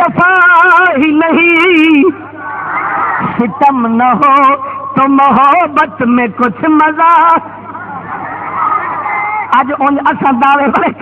جفا ہی نہیں۔ ستم نہ ہو تو محبت میں کچھ مزہ۔ اج ان اصل دعوے